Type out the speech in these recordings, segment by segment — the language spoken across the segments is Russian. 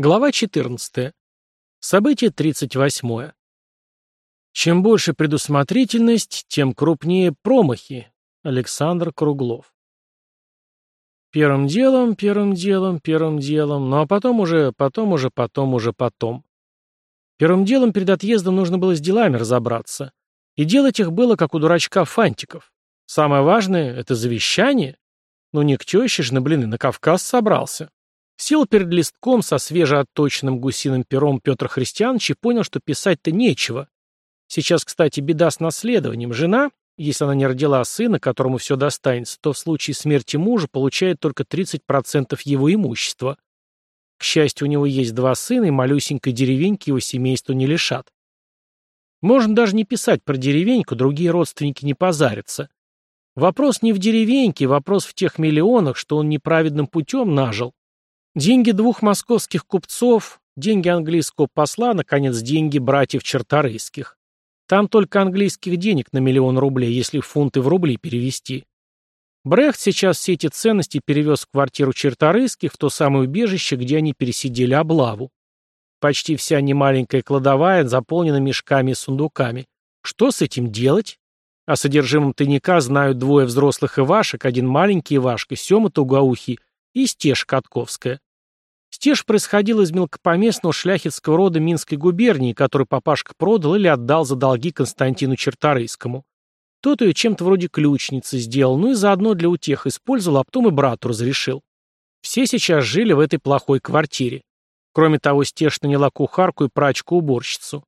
Глава 14. Событие 38. Чем больше предусмотрительность, тем крупнее промахи. Александр Круглов. Первым делом, первым делом, первым делом, ну а потом уже, потом уже, потом уже, потом. Первым делом перед отъездом нужно было с делами разобраться. И делать их было, как у дурачка Фантиков. Самое важное — это завещание. Ну не к теще ж на блины, на Кавказ собрался. Сел перед листком со свежеотточенным гусиным пером Петр Христианович и понял, что писать-то нечего. Сейчас, кстати, беда с наследованием. Жена, если она не родила сына, которому все достанется, то в случае смерти мужа получает только 30% его имущества. К счастью, у него есть два сына, и малюсенькой деревеньки его семейству не лишат. Можно даже не писать про деревеньку, другие родственники не позарятся. Вопрос не в деревеньке, вопрос в тех миллионах, что он неправедным путем нажил. Деньги двух московских купцов, деньги английского посла, наконец, деньги братьев Черторийских. Там только английских денег на миллион рублей, если фунты в рубли перевести. Брехт сейчас все эти ценности перевез в квартиру Черторийских, в то самое убежище, где они пересидели облаву. Почти вся немаленькая кладовая заполнена мешками и сундуками. Что с этим делать? О содержимом тайника знают двое взрослых Ивашек, один маленький Ивашка, Сема Тугоухий и Стеж Катковская. Стеж происходил из мелкопоместного шляхетского рода Минской губернии, который папашка продал или отдал за долги Константину Черторийскому. Тот ее чем-то вроде ключницы сделал, ну и заодно для утех использовал, а потом и брату разрешил. Все сейчас жили в этой плохой квартире. Кроме того, Стеж наняла кухарку и прачку-уборщицу.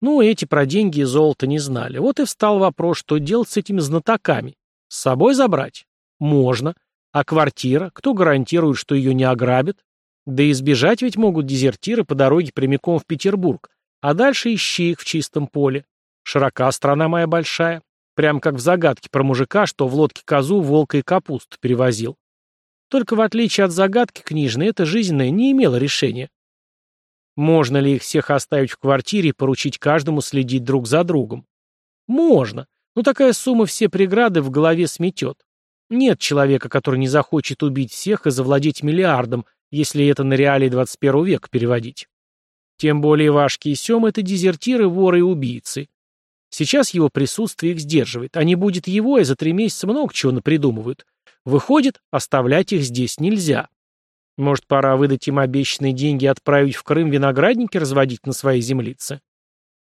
Ну, эти про деньги и золото не знали. Вот и встал вопрос, что делать с этими знатоками. С собой забрать? Можно. А квартира? Кто гарантирует, что ее не ограбят? Да и избежать ведь могут дезертиры по дороге прямиком в Петербург, а дальше ищи их в чистом поле. Широка страна моя большая. Прям как в загадке про мужика, что в лодке козу, волка и капусту перевозил. Только в отличие от загадки книжной, эта жизненная не имела решения. Можно ли их всех оставить в квартире и поручить каждому следить друг за другом? Можно. Но такая сумма все преграды в голове сметет. Нет человека, который не захочет убить всех и завладеть миллиардом, если это на реалии 21 века переводить. Тем более Вашки и Сем — это дезертиры, воры и убийцы. Сейчас его присутствие их сдерживает, а не будет его, и за три месяца много чего напридумывают. Выходит, оставлять их здесь нельзя. Может, пора выдать им обещанные деньги и отправить в Крым виноградники разводить на своей землице?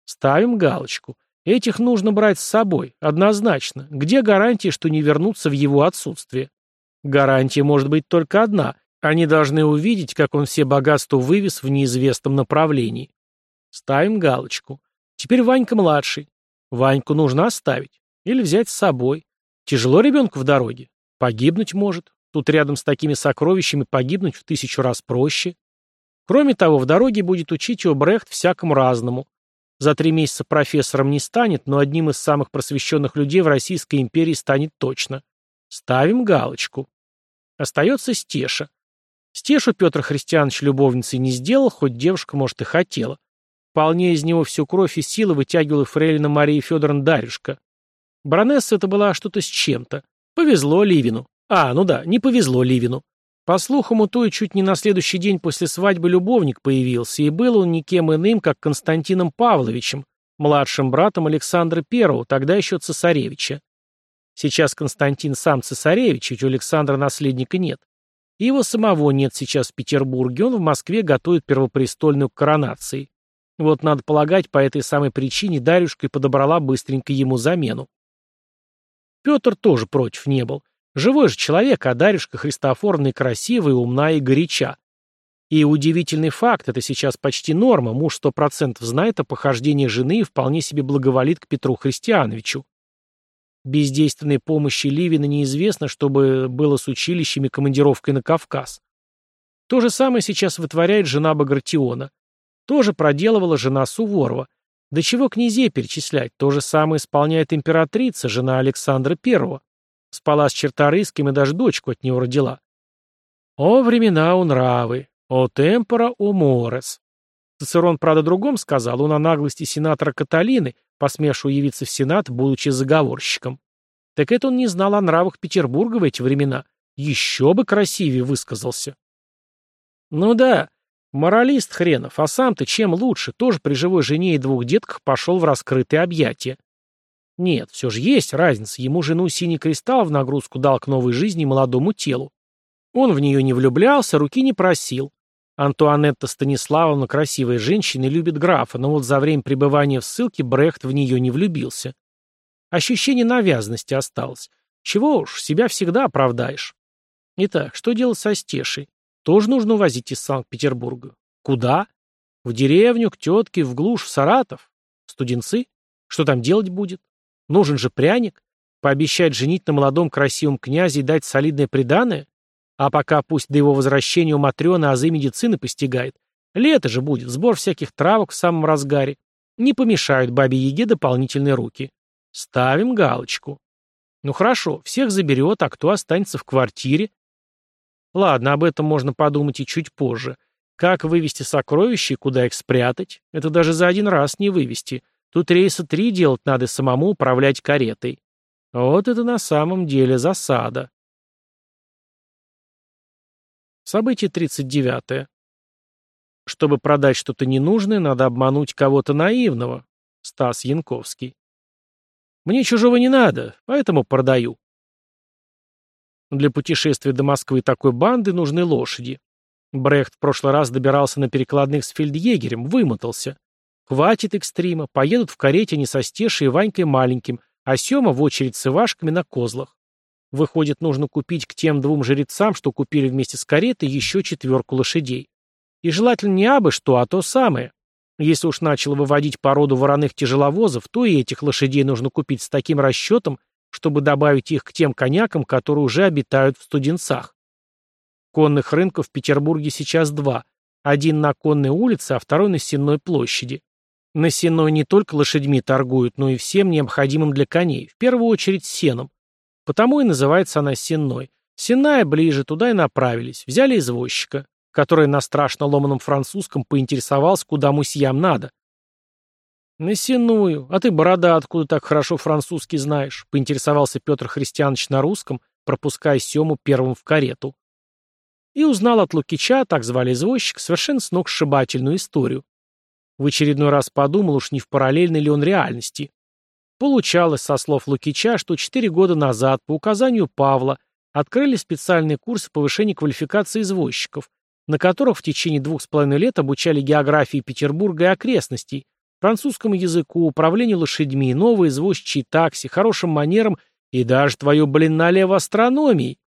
Ставим галочку. Этих нужно брать с собой, однозначно. Где гарантия, что не вернутся в его отсутствие? Гарантия может быть только одна. Они должны увидеть, как он все богатства вывез в неизвестном направлении. Ставим галочку. Теперь Ванька-младший. Ваньку нужно оставить. Или взять с собой. Тяжело ребенку в дороге. Погибнуть может. Тут рядом с такими сокровищами погибнуть в тысячу раз проще. Кроме того, в дороге будет учить его Брехт всякому разному. За три месяца профессором не станет, но одним из самых просвещенных людей в Российской империи станет точно. Ставим галочку. Остается Стеша. Стешу Петр Христианович любовницей не сделал, хоть девушка, может, и хотела. Вполне из него всю кровь и силы вытягивала фрейлина Мария Федоровна Дарюшка. Баронесса это была что-то с чем-то. Повезло Ливину. А, ну да, не повезло Ливину. По слухам, у той чуть не на следующий день после свадьбы любовник появился, и был он никем иным, как Константином Павловичем, младшим братом Александра I, тогда еще цесаревича. Сейчас Константин сам цесаревич, ведь у Александра наследника нет. И его самого нет сейчас в Петербурге, он в Москве готовит первопрестольную коронации. Вот, надо полагать, по этой самой причине Дарюшка и подобрала быстренько ему замену. Петр тоже против не был. Живой же человек, а Дарюшка Христофоровна и красивая, умна и горяча. И удивительный факт, это сейчас почти норма, муж сто процентов знает о похождении жены и вполне себе благоволит к Петру Христиановичу. Бездейственной помощи Ливина неизвестно, чтобы было с училищами командировкой на Кавказ. То же самое сейчас вытворяет жена Багратиона. Тоже проделывала жена Суворова. До чего князей перечислять? То же самое исполняет императрица, жена Александра I. Спала с Черторийским и даже дочку от него родила. О времена у нравы, о темпора у морес. Цицерон, правда, другом сказал, он о наглости сенатора Каталины, посмевшего явиться в Сенат, будучи заговорщиком. Так это он не знал о нравах Петербурга в эти времена. Еще бы красивее высказался. Ну да, Моралист хренов, а сам ты чем лучше, тоже при живой жене и двух детках пошел в раскрытые объятия. Нет, все же есть разница, ему жену синий кристалл в нагрузку дал к новой жизни молодому телу. Он в нее не влюблялся, руки не просил. Антуанетта Станиславовна красивая женщина и любит графа, но вот за время пребывания в ссылке Брехт в нее не влюбился. Ощущение навязанности осталось. Чего уж, себя всегда оправдаешь. Итак, что делать со Стешей? Тоже нужно увозить из Санкт-Петербурга. Куда? В деревню, к тетке, в глушь, в Саратов? Студенцы? Что там делать будет? Нужен же пряник. Пообещать женить на молодом красивом князе и дать солидное приданое? А пока пусть до его возвращения у Матрёны азы медицины постигает. Лето же будет, сбор всяких травок в самом разгаре. Не помешают бабе Еге дополнительные руки. Ставим галочку. Ну хорошо, всех заберет, а кто останется в квартире? Ладно, об этом можно подумать и чуть позже. Как вывести сокровища и куда их спрятать? Это даже за один раз не вывести. Тут рейса три делать надо самому управлять каретой. Вот это на самом деле засада. Событие 39. -е. Чтобы продать что-то ненужное, надо обмануть кого-то наивного. Стас Янковский. Мне чужого не надо, поэтому продаю. Для путешествия до Москвы такой банды нужны лошади. Брехт в прошлый раз добирался на перекладных с фельдъегерем, вымотался. Хватит экстрима, поедут в карете не со Стешей и Ванькой маленьким, а Сема в очередь с Ивашками на козлах. Выходит, нужно купить к тем двум жрецам, что купили вместе с каретой, еще четверку лошадей. И желательно не абы что, а то самое. Если уж начал выводить породу вороных тяжеловозов, то и этих лошадей нужно купить с таким расчетом, чтобы добавить их к тем конякам, которые уже обитают в студенцах. Конных рынков в Петербурге сейчас два. Один на Конной улице, а второй на Сенной площади. На Сенной не только лошадьми торгуют, но и всем необходимым для коней, в первую очередь сеном. Потому и называется она Сенной. Сенная ближе, туда и направились. Взяли извозчика, который на страшно ломаном французском поинтересовался, куда мусьям надо. «На сеную. А ты, борода, откуда так хорошо французский знаешь?» — поинтересовался Петр Христианович на русском, пропуская Сему первым в карету. И узнал от Лукича, так звали извозчик, совершенно сногсшибательную историю. В очередной раз подумал, уж не в параллельной ли он реальности. Получалось, со слов Лукича, что четыре года назад, по указанию Павла, открыли специальные курсы повышения квалификации извозчиков, на которых в течение двух с половиной лет обучали географии Петербурга и окрестностей, французскому языку, управлению лошадьми, новой извозчичьей такси, хорошим манерам и даже твою, блин, налево астрономией.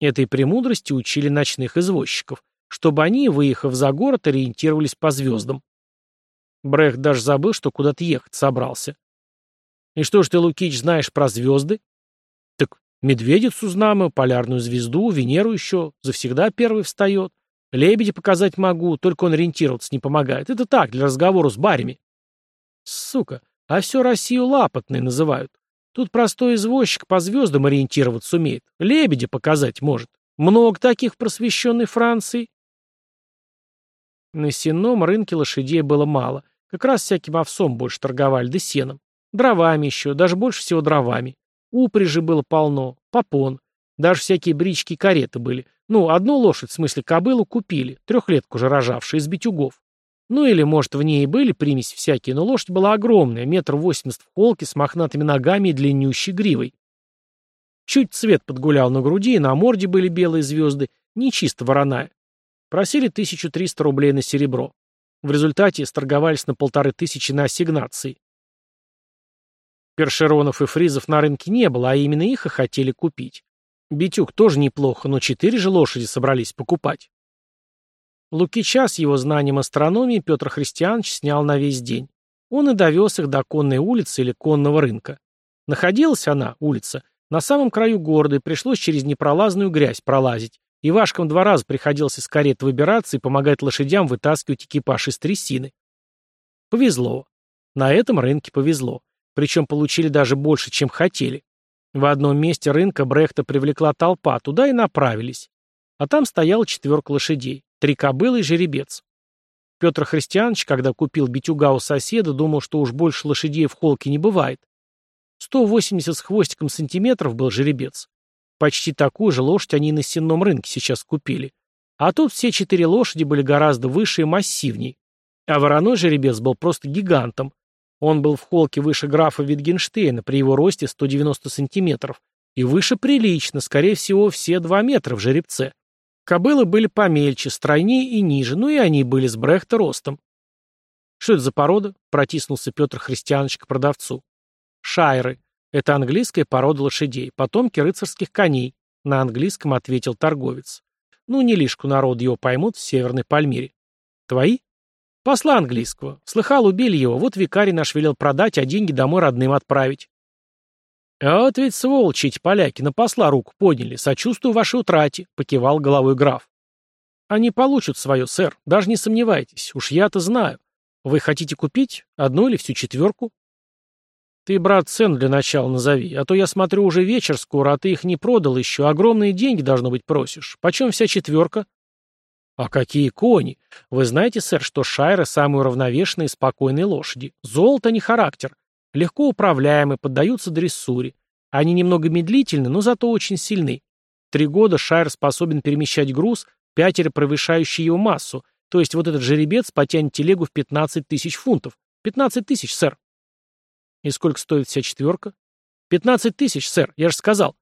Этой премудрости учили ночных извозчиков, чтобы они, выехав за город, ориентировались по звездам. Брехт даже забыл, что куда-то ехать собрался. «И что ж ты, Лукич, знаешь про звезды?» «Так медведицу знамо, полярную звезду, Венеру еще, завсегда первый встает. Лебеди показать могу, только он ориентироваться не помогает. Это так, для разговора с барями». Сука, а всю Россию лапотной называют. Тут простой извозчик по звездам ориентироваться умеет. Лебедя показать может. Много таких в просвещенной Франции. На сенном рынке лошадей было мало. Как раз всяким овсом больше торговали, да сеном. Дровами еще, даже больше всего дровами. Упряжи было полно, попон. Даже всякие брички и кареты были. Ну, одну лошадь, в смысле кобылу, купили, трехлетку же рожавшую, из битюгов. Ну или, может, в ней и были примеси всякие, но лошадь была огромная, метр восемьдесят в холке, с мохнатыми ногами и длиннющей гривой. Чуть цвет подгулял на груди, и на морде были белые звезды, не чисто вороная. Просили 1300 рублей на серебро. В результате сторговались на полторы тысячи на ассигнации. Першеронов и фризов на рынке не было, а именно их и хотели купить. Битюк тоже неплохо, но четыре же лошади собрались покупать. Лукича с его знанием астрономии Петр Христианович снял на весь день. Он и довез их до конной улицы или конного рынка. Находилась она, улица, на самом краю города, и пришлось через непролазную грязь пролазить. Ивашкам два раза приходилось из карет выбираться и помогать лошадям вытаскивать экипаж из трясины. Повезло. На этом рынке повезло. Причем получили даже больше, чем хотели. В одном месте рынка Брехта привлекла толпа, туда и направились. А там стояла четверка лошадей. Три кобылы и жеребец. Петр Христианович, когда купил битюга у соседа, думал, что уж больше лошадей в холке не бывает. 180 с хвостиком сантиметров был жеребец. Почти такую же лошадь они на сенном рынке сейчас купили. А тут все четыре лошади были гораздо выше и массивней. А вороной жеребец был просто гигантом. Он был в холке выше графа Витгенштейна при его росте 190 сантиметров и выше прилично, скорее всего, все два метра в жеребце. Кобылы были помельче, стройнее и ниже, ну и они были с Брехта ростом. «Что это за порода?» — протиснулся Петр Христианович к продавцу. «Шайры. Это английская порода лошадей, потомки рыцарских коней», — на английском ответил торговец. «Ну, не лишку народ его поймут в Северной Пальмире». «Твои?» «Посла английского. Слыхал, убили его, вот викарий наш велел продать, а деньги домой родным отправить». «А вот ведь сволочи поляки на посла руку подняли, сочувствую вашей утрате», — покивал головой граф. «Они получат свое, сэр, даже не сомневайтесь, уж я-то знаю. Вы хотите купить? Одну или всю четверку?» «Ты, брат, цену для начала назови, а то я смотрю уже вечер скоро, а ты их не продал еще, огромные деньги, должно быть, просишь. Почем вся четверка?» «А какие кони? Вы знаете, сэр, что шайры – самые уравновешенные и спокойные лошади. Золото не характер. Легко управляемы, поддаются дрессуре. Они немного медлительны, но зато очень сильны. Три года Шайр способен перемещать груз, пятеро превышающий его массу, то есть вот этот жеребец потянет телегу в 15 тысяч фунтов. 15 тысяч, сэр. И сколько стоит вся четверка? 15 тысяч, сэр, я же сказал.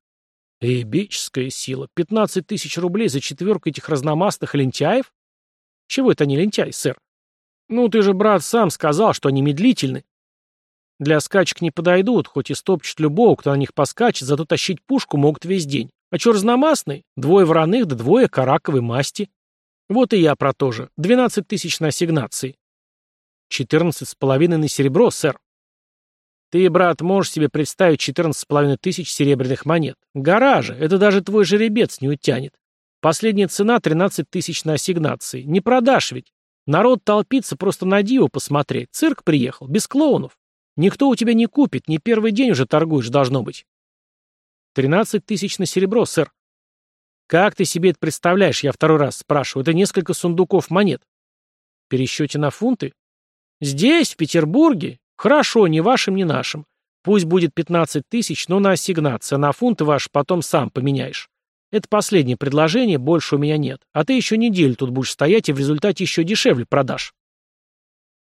Эбическая сила. 15 тысяч рублей за четверку этих разномастных лентяев? Чего это они лентяи, сэр? Ну, ты же, брат, сам сказал, что они медлительны. Для скачек не подойдут, хоть и стопчут любого, кто на них поскачет, зато тащить пушку могут весь день. А чё разномастный? Двое вороных да двое караковой масти. Вот и я про то же. Двенадцать тысяч на ассигнации. Четырнадцать с половиной на серебро, сэр. Ты, брат, можешь себе представить четырнадцать с половиной тысяч серебряных монет. Гора же, это даже твой жеребец не утянет. Последняя цена тринадцать тысяч на ассигнации. Не продашь ведь. Народ толпится просто на диву посмотреть. Цирк приехал, без клоунов. Никто у тебя не купит, не первый день уже торгуешь, должно быть. Тринадцать тысяч на серебро, сэр. Как ты себе это представляешь, я второй раз спрашиваю. Это несколько сундуков монет. Пересчете на фунты? Здесь, в Петербурге? Хорошо, ни вашим, ни нашим. Пусть будет пятнадцать тысяч, но на ассигнация, на фунты ваши потом сам поменяешь. Это последнее предложение, больше у меня нет. А ты еще неделю тут будешь стоять и в результате еще дешевле продашь.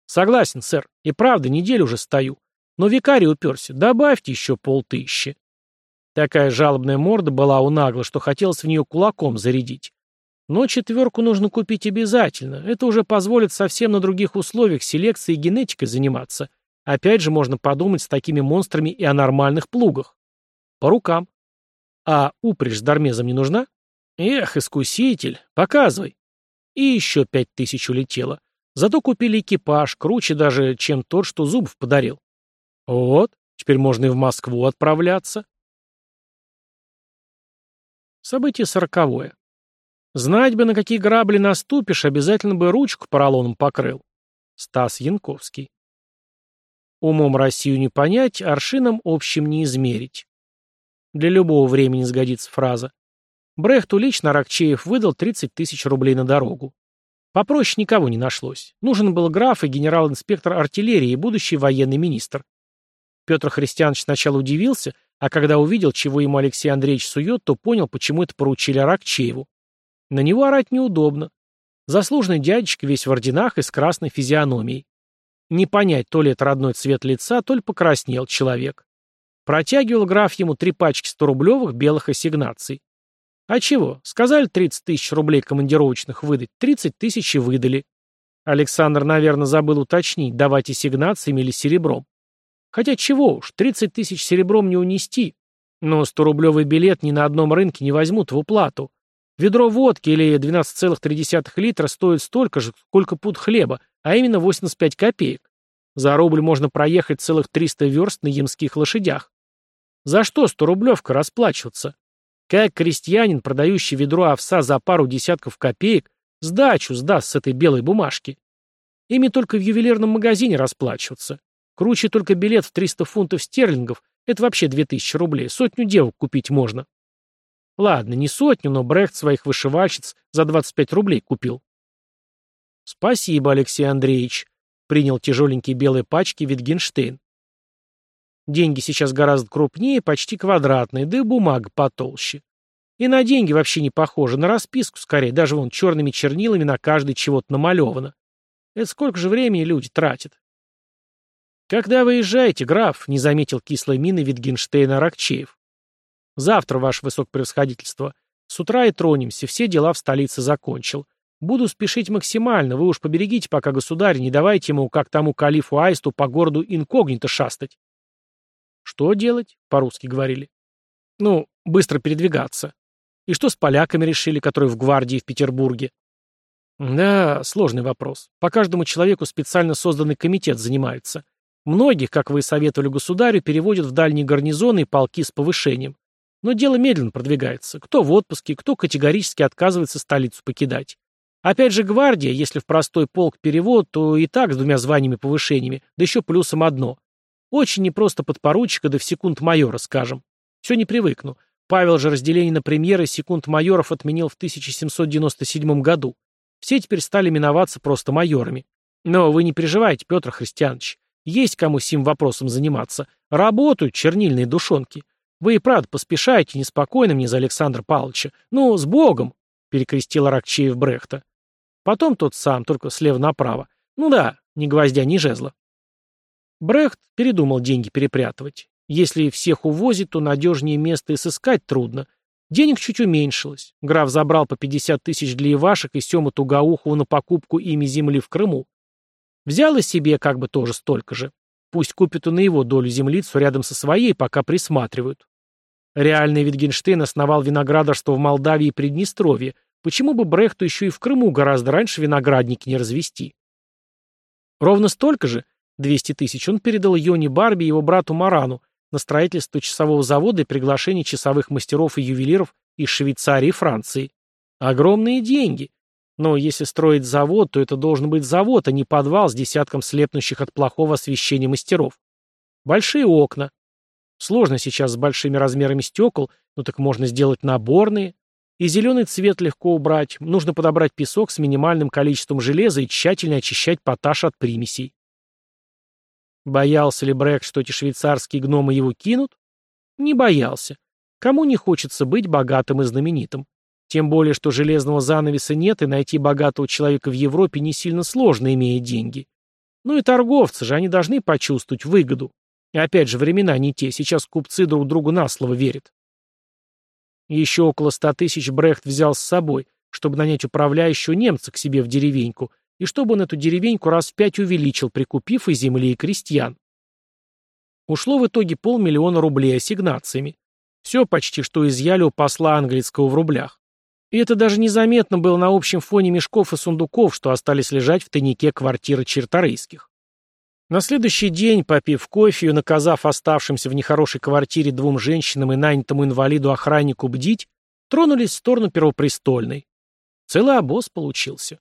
Согласен, сэр. И правда, неделю уже стою. Но викарий уперся. Добавьте еще полтыщи. Такая жалобная морда была у нагла, что хотелось в нее кулаком зарядить. Но четверку нужно купить обязательно. Это уже позволит совсем на других условиях селекции и генетикой заниматься. Опять же, можно подумать с такими монстрами и о нормальных плугах. По рукам. А упряжь с дармезом не нужна? Эх, искуситель, показывай. И еще пять тысяч улетело. Зато купили экипаж, круче даже, чем тот, что Зубов подарил. Вот, теперь можно и в Москву отправляться. Событие сороковое. Знать бы, на какие грабли наступишь, обязательно бы ручку поролоном покрыл. Стас Янковский. Умом Россию не понять, аршином общим не измерить. Для любого времени сгодится фраза. Брехту лично Рокчеев выдал 30 тысяч рублей на дорогу. Попроще никого не нашлось. Нужен был граф и генерал-инспектор артиллерии будущий военный министр. Петр Христианович сначала удивился, а когда увидел, чего ему Алексей Андреевич сует, то понял, почему это поручили Аракчееву. На него орать неудобно. Заслуженный дядечка весь в орденах и с красной физиономией. Не понять, то ли это родной цвет лица, то ли покраснел человек. Протягивал граф ему три пачки 100-рублевых белых ассигнаций. А чего? Сказали 30 тысяч рублей командировочных выдать, 30 тысяч и выдали. Александр, наверное, забыл уточнить, давать ассигнациями или серебром. Хотя чего уж, 30 тысяч серебром не унести. Но 100-рублевый билет ни на одном рынке не возьмут в уплату. Ведро водки или 12,3 литра стоит столько же, сколько пуд хлеба, а именно 85 копеек. За рубль можно проехать целых 300 верст на ямских лошадях. За что 100-рублевка расплачиваться? Как крестьянин, продающий ведро овса за пару десятков копеек, сдачу сдаст с этой белой бумажки? Ими только в ювелирном магазине расплачиваться. Круче только билет в 300 фунтов стерлингов, это вообще 2000 рублей, сотню девок купить можно. Ладно, не сотню, но Брехт своих вышивальщиц за 25 рублей купил. Спасибо, Алексей Андреевич, принял тяжеленькие белые пачки Витгенштейн. Деньги сейчас гораздо крупнее, почти квадратные, да и бумага потолще. И на деньги вообще не похоже, на расписку скорее, даже вон черными чернилами на каждый чего-то намалевано. Это сколько же времени люди тратят? «Когда выезжаете, граф?» — не заметил кислой мины Витгенштейна Рокчеев. «Завтра, ваше высокопревосходительство. С утра и тронемся, все дела в столице закончил. Буду спешить максимально, вы уж поберегите пока государь, не давайте ему, как тому калифу Аисту, по городу инкогнито шастать. Что делать? По-русски говорили. Ну, быстро передвигаться. И что с поляками решили, которые в гвардии в Петербурге? Да, сложный вопрос. По каждому человеку специально созданный комитет занимается. Многих, как вы и советовали государю, переводят в дальние гарнизоны и полки с повышением. Но дело медленно продвигается. Кто в отпуске, кто категорически отказывается столицу покидать. Опять же, гвардия, если в простой полк перевод, то и так с двумя званиями повышениями, да еще плюсом одно. Очень непросто подпоручика, да в секунд майора, скажем. Все не привыкну. Павел же разделение на премьеры секунд майоров отменил в 1797 году. Все теперь стали именоваться просто майорами. Но вы не переживайте, Петр Христианович. Есть кому сим вопросом заниматься. Работают чернильные душонки. Вы и правда поспешайте, неспокойно мне за Александра Павловича. Ну, с Богом, перекрестил Аракчеев Брехта. Потом тот сам, только слева направо. Ну да, ни гвоздя, ни жезла. Брехт передумал деньги перепрятывать. Если всех увозит, то надежнее место и сыскать трудно. Денег чуть уменьшилось. Граф забрал по 50 тысяч для Ивашек и Сему Тугоухову на покупку ими земли в Крыму. Взял и себе как бы тоже столько же. Пусть купит и его долю землицу рядом со своей, пока присматривают. Реальный Витгенштейн основал виноградарство в Молдавии и Приднестровье, Почему бы Брехту еще и в Крыму гораздо раньше виноградники не развести? Ровно столько же, 200 тысяч, он передал Йоне Барби и его брату Марану на строительство часового завода и приглашение часовых мастеров и ювелиров из Швейцарии и Франции. Огромные деньги. Но если строить завод, то это должен быть завод, а не подвал с десятком слепнущих от плохого освещения мастеров. Большие окна. Сложно сейчас с большими размерами стекол, но так можно сделать наборные, и зеленый цвет легко убрать, нужно подобрать песок с минимальным количеством железа и тщательно очищать поташ от примесей. Боялся ли Брэк, что эти швейцарские гномы его кинут? Не боялся. Кому не хочется быть богатым и знаменитым? Тем более, что железного занавеса нет, и найти богатого человека в Европе не сильно сложно, имея деньги. Ну и торговцы же, они должны почувствовать выгоду. И опять же, времена не те, сейчас купцы друг другу на слово верят. Еще около ста тысяч Брехт взял с собой, чтобы нанять управляющего немца к себе в деревеньку, и чтобы он эту деревеньку раз в пять увеличил, прикупив и земли, и крестьян. Ушло в итоге полмиллиона рублей ассигнациями. Все почти, что изъяли у посла английского в рублях. И это даже незаметно было на общем фоне мешков и сундуков, что остались лежать в тайнике квартиры черторийских. На следующий день, попив кофе и наказав оставшимся в нехорошей квартире двум женщинам и нанятому инвалиду-охраннику бдить, тронулись в сторону Первопрестольной. Целый обоз получился.